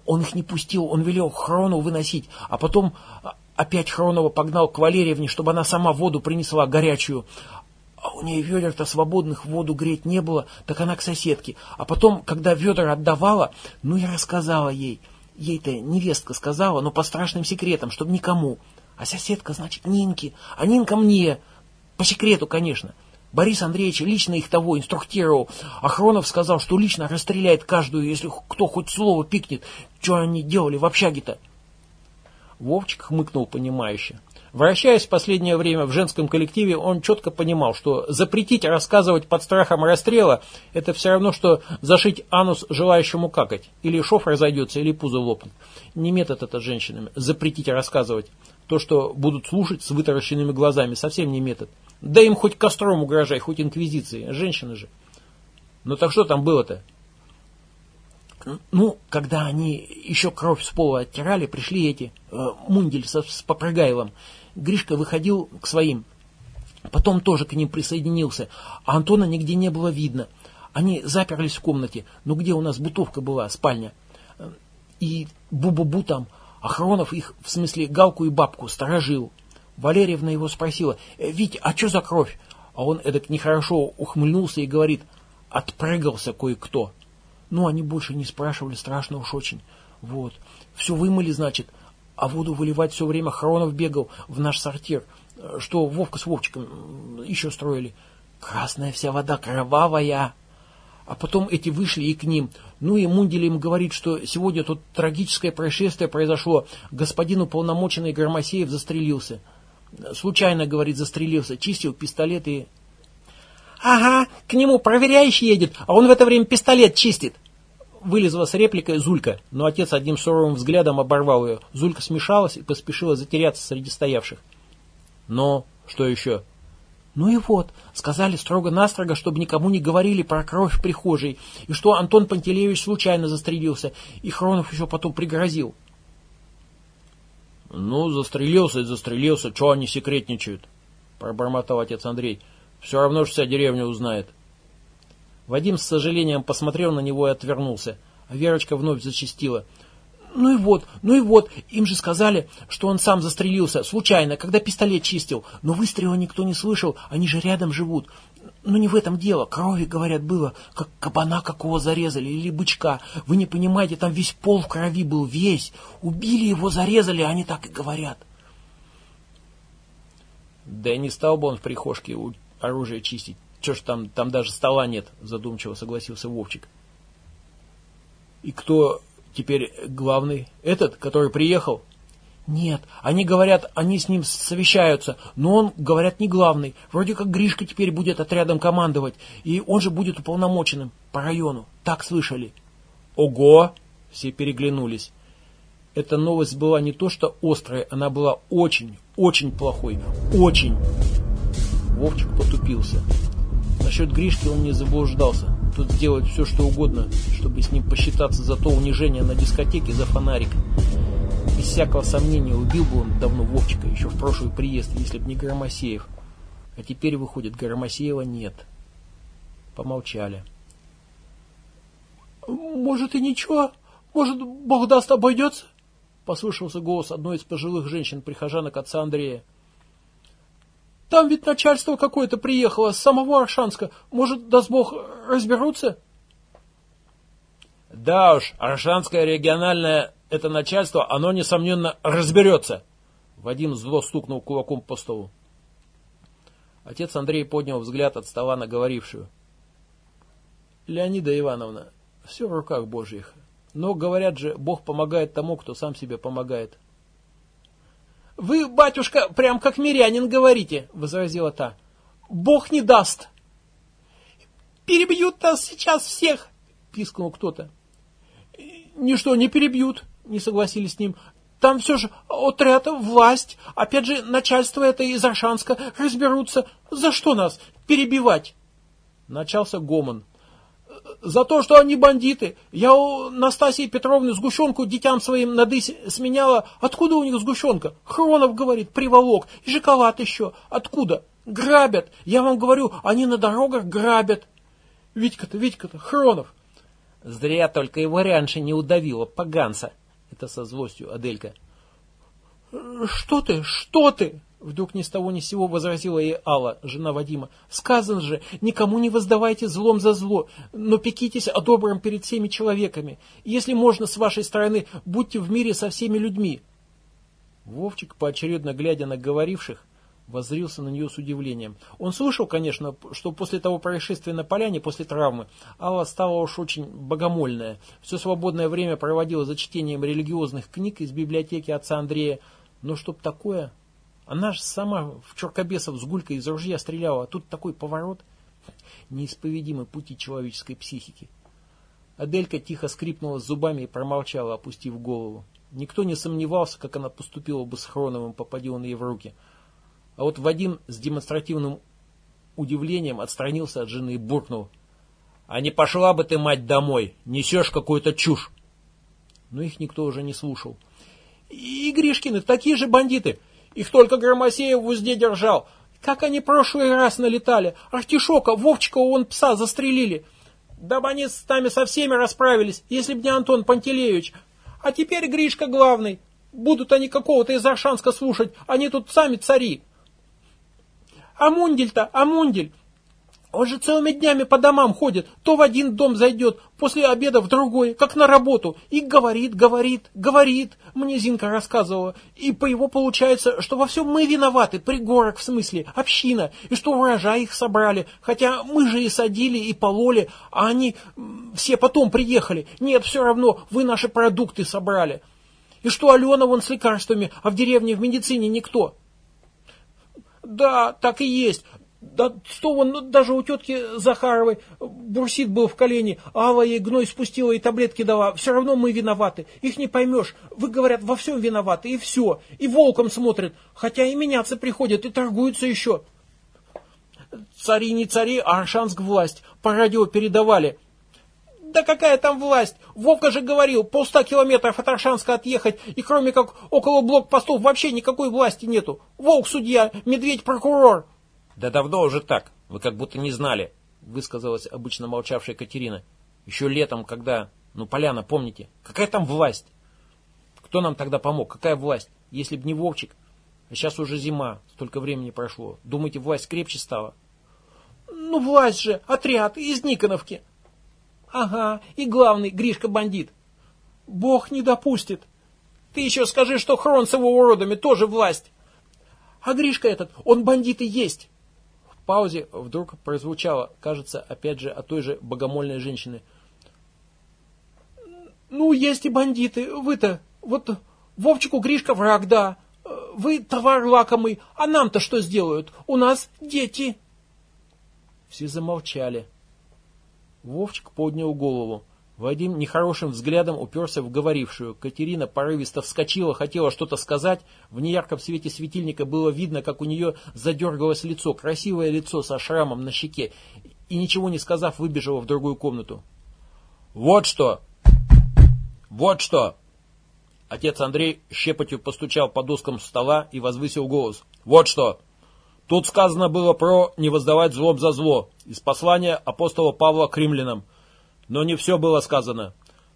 Он их не пустил, он велел Хрону выносить, а потом опять Хронова погнал к Валерьевне, чтобы она сама воду принесла горячую. А у нее ведер-то свободных воду греть не было, так она к соседке. А потом, когда ведер отдавала, ну и рассказала ей – Ей-то невестка сказала, но по страшным секретам, чтобы никому. А соседка, значит, Нинки, а Нинка мне. По секрету, конечно. Борис Андреевич лично их того инструктировал. Охронов сказал, что лично расстреляет каждую, если кто хоть слово пикнет. Что они делали в общаге-то? Вовчик хмыкнул понимающе. Вращаясь в последнее время в женском коллективе, он четко понимал, что запретить рассказывать под страхом расстрела – это все равно, что зашить анус желающему какать. Или шов разойдется, или пузо лопнет. Не метод это женщинами – запретить рассказывать. То, что будут слушать с вытаращенными глазами, совсем не метод. Да им хоть костром угрожай, хоть инквизиции. Женщины же. Ну так что там было-то? Ну, когда они еще кровь с пола оттирали, пришли эти, э, Мундель со, с Попрыгаевым. Гришка выходил к своим. Потом тоже к ним присоединился. А Антона нигде не было видно. Они заперлись в комнате. Ну где у нас бутовка была, спальня? И бу-бу-бу там. Охронов их, в смысле Галку и бабку, сторожил. Валерьевна его спросила, «Э, «Вить, а что за кровь?» А он эдак нехорошо ухмыльнулся и говорит, «Отпрыгался кое-кто». Ну, они больше не спрашивали, страшно уж очень. Вот. Все вымыли, значит, а воду выливать все время Хронов бегал в наш сортир, что Вовка с Вовчиком еще строили. Красная вся вода, кровавая. А потом эти вышли и к ним. Ну и Мундель говорит, что сегодня тут трагическое происшествие произошло. Господин уполномоченный Громосеев застрелился. Случайно, говорит, застрелился. Чистил пистолет и... Ага, к нему проверяющий едет, а он в это время пистолет чистит вылезла с репликой Зулька, но отец одним суровым взглядом оборвал ее. Зулька смешалась и поспешила затеряться среди стоявших. Но что еще? Ну и вот, сказали строго-настрого, чтобы никому не говорили про кровь в прихожей, и что Антон Пантелеевич случайно застрелился, и Хронов еще потом пригрозил. Ну, застрелился и застрелился, что они секретничают? Пробормотал отец Андрей. Все равно же вся деревня узнает. Вадим с сожалением посмотрел на него и отвернулся. А Верочка вновь зачастила. Ну и вот, ну и вот, им же сказали, что он сам застрелился, случайно, когда пистолет чистил. Но выстрела никто не слышал, они же рядом живут. Но не в этом дело. Крови, говорят, было, как кабана какого зарезали или бычка. Вы не понимаете, там весь пол в крови был, весь. Убили его, зарезали, они так и говорят. Да и не стал бы он в прихожке оружие чистить. Че ж там, там даже стола нет, задумчиво согласился Вовчик. И кто теперь главный? Этот, который приехал? Нет, они говорят, они с ним совещаются, но он, говорят, не главный. Вроде как Гришка теперь будет отрядом командовать, и он же будет уполномоченным по району. Так слышали. Ого! Все переглянулись. Эта новость была не то что острая, она была очень, очень плохой. Очень. Вовчик потупился. Насчет Гришки он не заблуждался. Тут сделать все, что угодно, чтобы с ним посчитаться за то унижение на дискотеке за фонарик. Без всякого сомнения, убил бы он давно Вовчика, еще в прошлый приезд, если бы не Громосеев. А теперь, выходит, Громосеева нет. Помолчали. «Может и ничего? Может, Бог даст, обойдется?» Послышался голос одной из пожилых женщин-прихожанок отца Андрея. Там ведь начальство какое-то приехало с самого Аршанска. Может, даст Бог, разберутся? Да уж, Аршанское региональное это начальство, оно, несомненно, разберется. Вадим зло стукнул кулаком по столу. Отец Андрей поднял взгляд от стола на говорившую. Леонида Ивановна, все в руках Божьих. Но, говорят же, Бог помогает тому, кто сам себе помогает. «Вы, батюшка, прям как мирянин говорите», — возразила та. «Бог не даст». «Перебьют нас сейчас всех», — пискнул кто-то. «Ничто не перебьют», — не согласились с ним. «Там все же отряд, власть, опять же начальство это из Аршанска разберутся. За что нас перебивать?» Начался гомон за то, что они бандиты. Я у Настасии Петровны сгущенку детям своим на дысь сменяла. Откуда у них сгущенка? Хронов, говорит, приволок. И шоколад еще. Откуда? Грабят. Я вам говорю, они на дорогах грабят. Витька-то, Витька-то, Хронов. Зря только его раньше не удавило, поганца. Это со злостью Аделька. Что ты, что ты? Вдруг ни с того ни с сего возразила ей Алла, жена Вадима. «Сказано же, никому не воздавайте злом за зло, но пекитесь о добром перед всеми человеками. Если можно, с вашей стороны, будьте в мире со всеми людьми». Вовчик, поочередно глядя на говоривших, воззрился на нее с удивлением. Он слышал, конечно, что после того происшествия на поляне, после травмы, Алла стала уж очень богомольная. Все свободное время проводила за чтением религиозных книг из библиотеки отца Андрея. Но чтоб такое... Она же сама в черкобесов с гулькой из ружья стреляла, а тут такой поворот. Неисповедимы пути человеческой психики. Аделька тихо скрипнула зубами и промолчала, опустив голову. Никто не сомневался, как она поступила бы с Хроновым, попади он ей в руки. А вот Вадим с демонстративным удивлением отстранился от жены и буркнул. «А не пошла бы ты, мать, домой! Несешь какую-то чушь!» Но их никто уже не слушал. «И Гришкины такие же бандиты! Их только Громосеев в узде держал. Как они прошлый раз налетали. Артишока, Вовчика вон пса застрелили. Да бы они с нами со всеми расправились, если б не Антон Пантелеевич. А теперь Гришка главный. Будут они какого-то из Аршанска слушать, они тут сами цари. А Мундель-то, а Мундель, он же целыми днями по домам ходит, то в один дом зайдет, после обеда в другой, как на работу, и говорит, говорит, говорит, мне Зинка рассказывала. И по его получается, что во всем мы виноваты, пригорок в смысле, община, и что урожай их собрали, хотя мы же и садили, и пололи, а они все потом приехали. Нет, все равно, вы наши продукты собрали. И что Алена вон с лекарствами, а в деревне в медицине никто. Да, так и есть. Да что вон, ну, даже у тетки Захаровой бурсит был в колене, Алла ей гной спустила и таблетки дала. Все равно мы виноваты. Их не поймешь. Вы, говорят, во всем виноваты, и все. И волком смотрят. Хотя и меняться приходят, и торгуются еще. Цари не цари, а Аршанск власть. По радио передавали. Да какая там власть? Вовка же говорил, полста километров от Аршанска отъехать, и кроме как около блокпостов вообще никакой власти нету. Волк судья, медведь прокурор. Да давно уже так. Вы как будто не знали, высказалась обычно молчавшая Катерина. Еще летом, когда... Ну, поляна, помните? Какая там власть? Кто нам тогда помог? Какая власть? Если б не Вовчик. А сейчас уже зима, столько времени прошло. Думаете, власть крепче стала? Ну, власть же, отряд из Никоновки. Ага, и главный, Гришка бандит. Бог не допустит. Ты еще скажи, что Хрон с его уродами тоже власть. А Гришка этот, он бандит и есть паузе вдруг прозвучало, кажется, опять же, от той же богомольной женщины. «Ну, есть и бандиты. Вы-то, вот Вовчику Гришка враг, да. Вы товар лакомый, а нам-то что сделают? У нас дети». Все замолчали. Вовчик поднял голову. Вадим нехорошим взглядом уперся в говорившую. Катерина порывисто вскочила, хотела что-то сказать. В неярком свете светильника было видно, как у нее задергалось лицо, красивое лицо со шрамом на щеке. И ничего не сказав, выбежала в другую комнату. «Вот что! Вот что!» Отец Андрей щепотью постучал по доскам стола и возвысил голос. «Вот что! Тут сказано было про не воздавать злом за зло из послания апостола Павла к римлянам – но не все было сказано.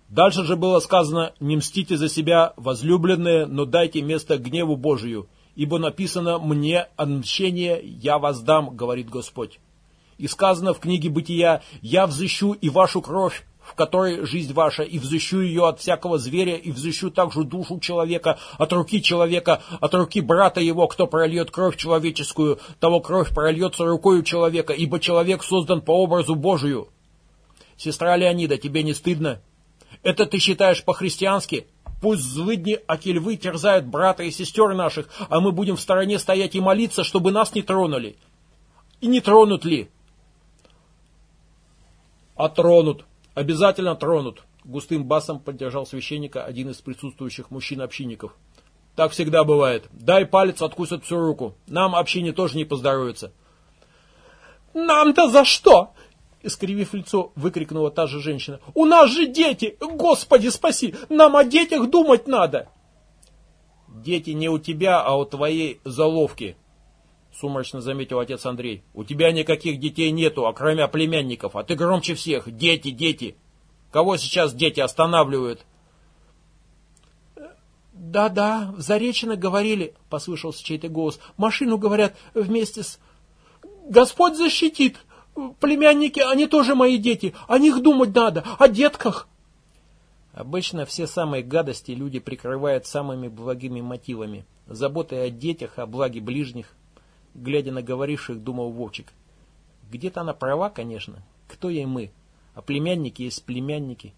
Дальше же было сказано «Не мстите за себя, возлюбленные, но дайте место гневу Божию, Ибо написано «Мне отмщение я воздам», говорит Господь. И сказано в книге Бытия «Я взыщу и вашу кровь, в которой жизнь ваша, и взыщу ее от всякого зверя, и взыщу также душу человека, от руки человека, от руки брата его, кто прольет кровь человеческую, того кровь прольется рукою человека, ибо человек создан по образу Божию». Сестра Леонида, тебе не стыдно? Это ты считаешь по-христиански? Пусть злыдни Акельвы терзают брата и сестер наших, а мы будем в стороне стоять и молиться, чтобы нас не тронули. И не тронут ли? А тронут. Обязательно тронут. Густым басом поддержал священника один из присутствующих мужчин-общинников. Так всегда бывает. Дай палец, откусят всю руку. Нам общине тоже не поздоровится. Нам-то за что? Искривив лицо, выкрикнула та же женщина. «У нас же дети! Господи спаси! Нам о детях думать надо!» «Дети не у тебя, а у твоей заловки», — сумрачно заметил отец Андрей. «У тебя никаких детей нету, а кроме племянников, а ты громче всех. Дети, дети! Кого сейчас дети останавливают?» «Да-да, в Заречино говорили», — послышался чей-то голос. «Машину, говорят, вместе с...» «Господь защитит! Племянники, они тоже мои дети. О них думать надо, о детках. Обычно все самые гадости люди прикрывают самыми благими мотивами. Заботой о детях, о благе ближних. Глядя на говоривших, думал Вовчик. Где-то она права, конечно. Кто ей мы? А племянники есть племянники.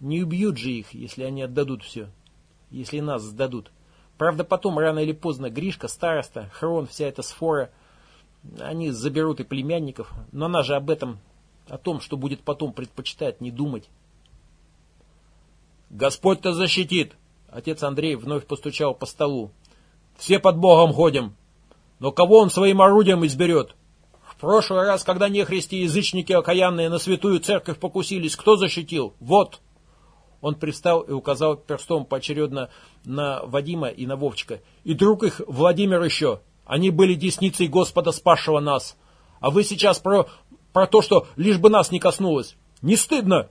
Не убьют же их, если они отдадут все. Если нас сдадут. Правда, потом, рано или поздно, Гришка, староста, Хрон, вся эта сфора – они заберут и племянников, но она же об этом, о том, что будет потом, предпочитает не думать. «Господь-то защитит!» Отец Андрей вновь постучал по столу. «Все под Богом ходим. Но кого он своим орудием изберет? В прошлый раз, когда нехристи язычники окаянные на святую церковь покусились, кто защитил? Вот!» Он пристал и указал перстом поочередно на Вадима и на Вовчика. «И друг их, Владимир еще!» Они были десницей Господа, спасшего нас. А вы сейчас про, про то, что лишь бы нас не коснулось. Не стыдно?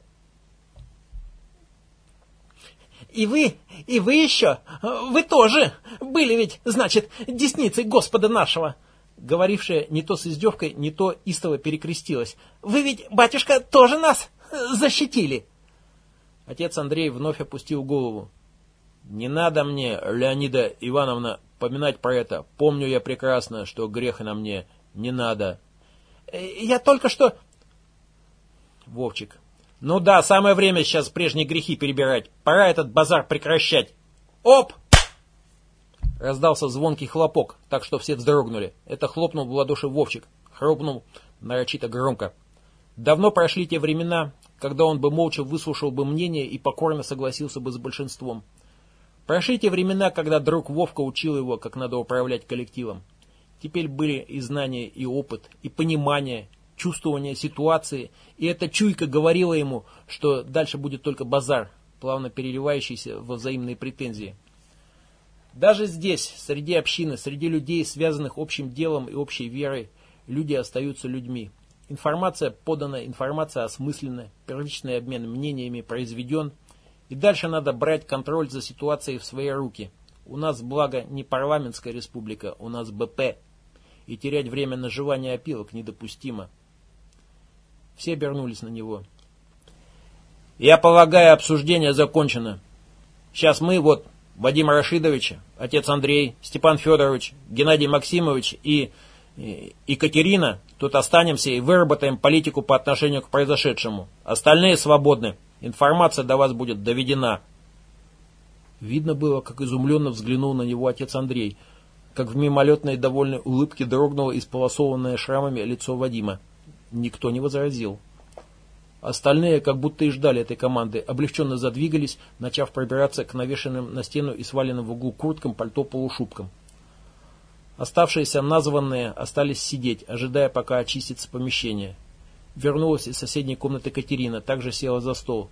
И вы, и вы еще, вы тоже были ведь, значит, десницей Господа нашего. Говорившая не то с издевкой, не то истово перекрестилась. Вы ведь, батюшка, тоже нас защитили. Отец Андрей вновь опустил голову. «Не надо мне, Леонида Ивановна, поминать про это. Помню я прекрасно, что греха на мне не надо. Э, я только что... Вовчик. Ну да, самое время сейчас прежние грехи перебирать. Пора этот базар прекращать. Оп! Раздался звонкий хлопок, так что все вздрогнули. Это хлопнул в ладоши Вовчик. Хлопнул нарочито громко. Давно прошли те времена, когда он бы молча выслушал бы мнение и покорно согласился бы с большинством. Прошли те времена, когда друг Вовка учил его, как надо управлять коллективом. Теперь были и знания, и опыт, и понимание, чувствование ситуации, и эта чуйка говорила ему, что дальше будет только базар, плавно переливающийся во взаимные претензии. Даже здесь, среди общины, среди людей, связанных общим делом и общей верой, люди остаются людьми. Информация подана, информация осмыслена, первичный обмен мнениями произведен – и дальше надо брать контроль за ситуацией в свои руки. У нас, благо, не парламентская республика, у нас БП. И терять время на жевание опилок недопустимо. Все обернулись на него. Я полагаю, обсуждение закончено. Сейчас мы, вот, Вадим Рашидович, отец Андрей, Степан Федорович, Геннадий Максимович и, Екатерина тут останемся и выработаем политику по отношению к произошедшему. Остальные свободны. Информация до вас будет доведена. Видно было, как изумленно взглянул на него отец Андрей, как в мимолетной довольной улыбке дрогнуло исполосованное шрамами лицо Вадима. Никто не возразил. Остальные, как будто и ждали этой команды, облегченно задвигались, начав пробираться к навешенным на стену и сваленным в углу курткам, пальто, полушубкам. Оставшиеся названные остались сидеть, ожидая, пока очистится помещение. Вернулась из соседней комнаты Катерина, также села за стол.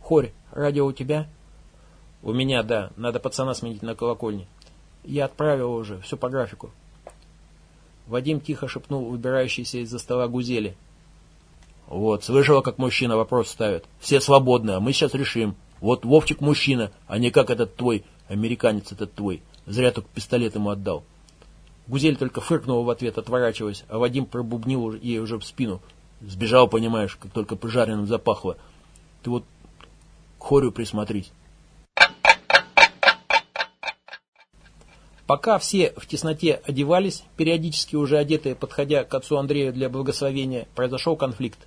«Хорь, радио у тебя?» «У меня, да. Надо пацана сменить на колокольне». «Я отправил уже, все по графику». Вадим тихо шепнул выбирающийся из-за стола гузели. «Вот, слышала, как мужчина вопрос ставит. Все свободны, а мы сейчас решим. Вот Вовчик мужчина, а не как этот твой, американец этот твой. Зря только пистолет ему отдал. Гузель только фыркнула в ответ, отворачиваясь, а Вадим пробубнил ей уже в спину. Сбежал, понимаешь, как только пожаренным запахло. Ты вот к хорю присмотрись. Пока все в тесноте одевались, периодически уже одетые, подходя к отцу Андрею для благословения, произошел конфликт.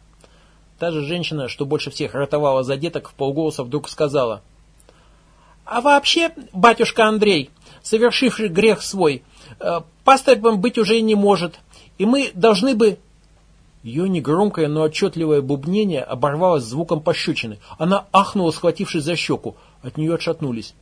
Та же женщина, что больше всех ротовала за деток, в полголоса вдруг сказала. «А вообще, батюшка Андрей, совершивший грех свой, пастырем быть уже не может, и мы должны бы...» Ее негромкое, но отчетливое бубнение оборвалось звуком пощечины. Она ахнула, схватившись за щеку. От нее отшатнулись.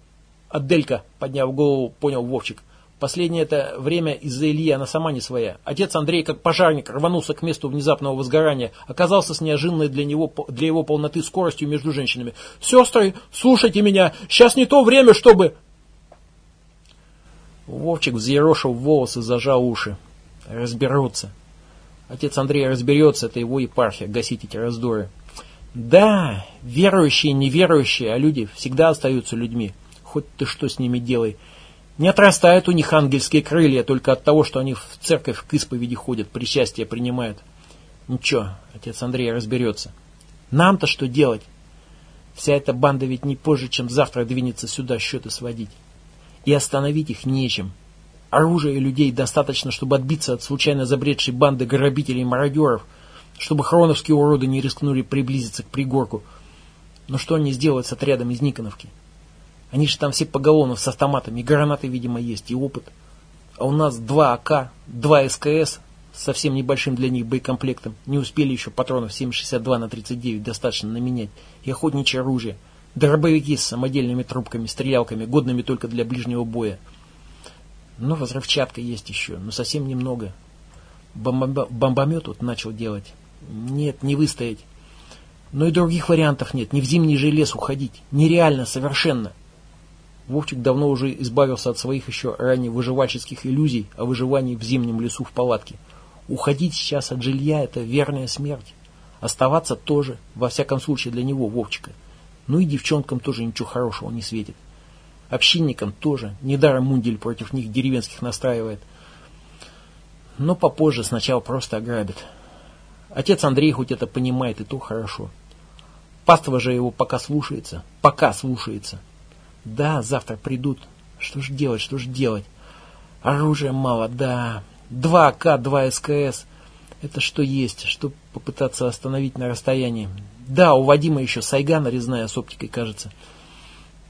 «Аделька», подняв голову, понял Вовчик. Последнее это время из-за Ильи она сама не своя. Отец Андрей, как пожарник, рванулся к месту внезапного возгорания, оказался с неожиданной для, него, для его полноты скоростью между женщинами. «Сестры, слушайте меня! Сейчас не то время, чтобы...» Вовчик взъерошил волосы, зажал уши. Разберутся. Отец Андрей разберется, это его епархия, гасить эти раздоры. Да, верующие, неверующие, а люди всегда остаются людьми. Хоть ты что с ними делай. Не отрастают у них ангельские крылья только от того, что они в церковь к исповеди ходят, причастие принимают. Ничего, отец Андрей разберется. Нам-то что делать? Вся эта банда ведь не позже, чем завтра двинется сюда счеты сводить. И остановить их нечем. Оружия и людей достаточно, чтобы отбиться от случайно забредшей банды грабителей и мародеров, чтобы хроновские уроды не рискнули приблизиться к пригорку. Но что они сделают с отрядом из Никоновки? Они же там все поголовно с автоматами, гранаты, видимо, есть, и опыт. А у нас два АК, два СКС, совсем небольшим для них боекомплектом. Не успели еще патронов 7,62 на 39 достаточно наменять. И охотничье оружие. Дробовики с самодельными трубками, стрелялками, годными только для ближнего боя. Ну, взрывчатка есть еще, но совсем немного. Бомбо бомбомет вот начал делать. Нет, не выстоять. Но и других вариантов нет. Не в зимний же лес уходить. Нереально совершенно. Вовчик давно уже избавился от своих еще ранее выживальческих иллюзий о выживании в зимнем лесу в палатке. Уходить сейчас от жилья – это верная смерть. Оставаться тоже, во всяком случае для него, Вовчика. Ну и девчонкам тоже ничего хорошего не светит. Общинникам тоже. Недаром Мундель против них деревенских настраивает. Но попозже сначала просто ограбит. Отец Андрей хоть это понимает, и то хорошо. Паства же его пока слушается. Пока слушается. Да, завтра придут. Что ж делать, что ж делать? Оружия мало, да. Два АК, два СКС. Это что есть, что попытаться остановить на расстоянии. Да, у Вадима еще сайга нарезная с оптикой, кажется.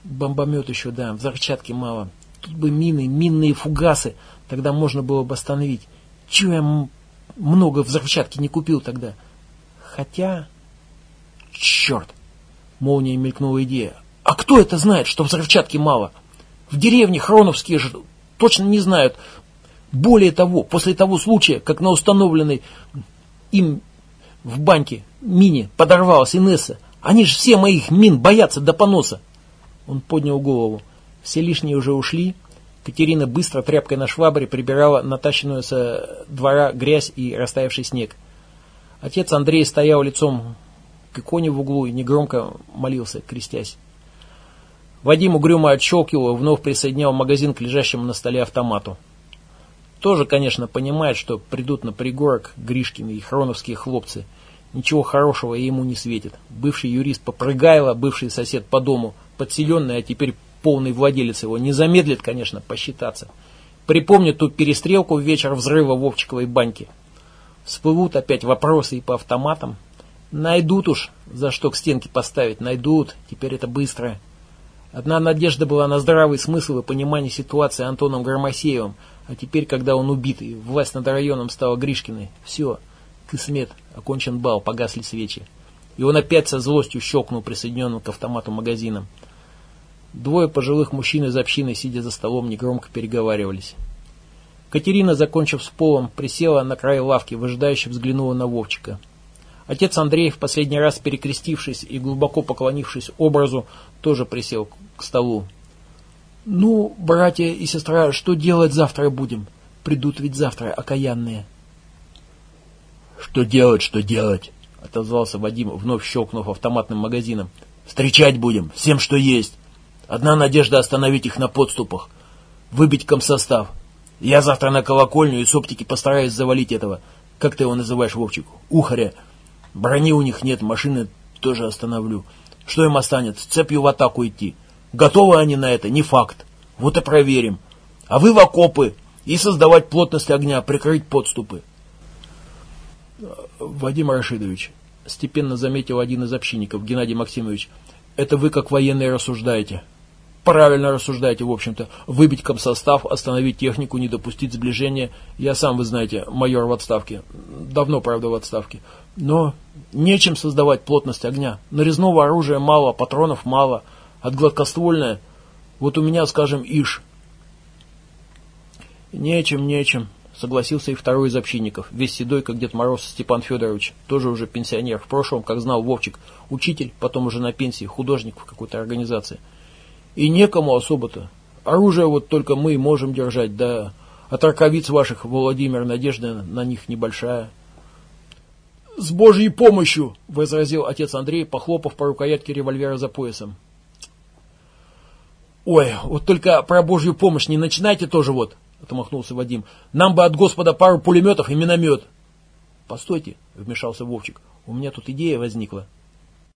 Бомбомет еще, да, взрывчатки мало. Тут бы мины, минные фугасы. Тогда можно было бы остановить. Чего я много взрывчатки не купил тогда? Хотя... Черт! Молнией мелькнула идея. А кто это знает, что взрывчатки мало? В деревне Хроновские же точно не знают. Более того, после того случая, как на установленной им в банке мине подорвалась Инесса, они же все моих мин боятся до поноса. Он поднял голову. Все лишние уже ушли. Катерина быстро тряпкой на швабре прибирала натащенную со двора грязь и растаявший снег. Отец Андрей стоял лицом к иконе в углу и негромко молился, крестясь. Вадим угрюмо отщелкивал и вновь присоединял магазин к лежащему на столе автомату. Тоже, конечно, понимает, что придут на пригорок Гришкины и хроновские хлопцы. Ничего хорошего ему не светит. Бывший юрист Попрыгайло, бывший сосед по дому, подселенный, а теперь полный владелец его, не замедлит, конечно, посчитаться. Припомнит ту перестрелку в вечер взрыва в Вовчиковой баньке. Всплывут опять вопросы и по автоматам. Найдут уж, за что к стенке поставить, найдут. Теперь это быстро. Одна надежда была на здравый смысл и понимание ситуации Антоном Громосеевым, а теперь, когда он убит и власть над районом стала Гришкиной, все, кысмет, окончен бал, погасли свечи. И он опять со злостью щелкнул присоединенным к автомату магазином. Двое пожилых мужчин из общины, сидя за столом, негромко переговаривались. Катерина, закончив с полом, присела на край лавки, выжидающе взглянула на Вовчика. Отец Андрей, в последний раз перекрестившись и глубоко поклонившись образу, тоже присел к столу. «Ну, братья и сестра, что делать завтра будем? Придут ведь завтра окаянные». «Что делать, что делать?» — отозвался Вадим, вновь щелкнув автоматным магазином. «Встречать будем, всем, что есть. Одна надежда остановить их на подступах. Выбить комсостав. Я завтра на колокольню и с оптики постараюсь завалить этого, как ты его называешь, Вовчик, ухаря. Брони у них нет, машины тоже остановлю. Что им останется? Цепью в атаку идти. Готовы они на это? Не факт. Вот и проверим. А вы в окопы и создавать плотность огня, прикрыть подступы. Вадим Рашидович, степенно заметил один из общинников, Геннадий Максимович, это вы как военные рассуждаете. Правильно рассуждаете, в общем-то. Выбить комсостав, остановить технику, не допустить сближения. Я сам, вы знаете, майор в отставке. Давно, правда, в отставке. Но нечем создавать плотность огня. Нарезного оружия мало, патронов мало. От гладкоствольное. Вот у меня, скажем, иш. Нечем, нечем, согласился и второй из общинников, весь седой, как Дед Мороз Степан Федорович, тоже уже пенсионер, в прошлом, как знал Вовчик, учитель, потом уже на пенсии, художник в какой-то организации. И некому особо-то. Оружие вот только мы можем держать, да от раковиц ваших, Владимир, надежда на них небольшая. «С Божьей помощью!» — возразил отец Андрей, похлопав по рукоятке револьвера за поясом. «Ой, вот только про Божью помощь не начинайте тоже вот!» — отмахнулся Вадим. «Нам бы от Господа пару пулеметов и миномет!» «Постойте!» — вмешался Вовчик. «У меня тут идея возникла!»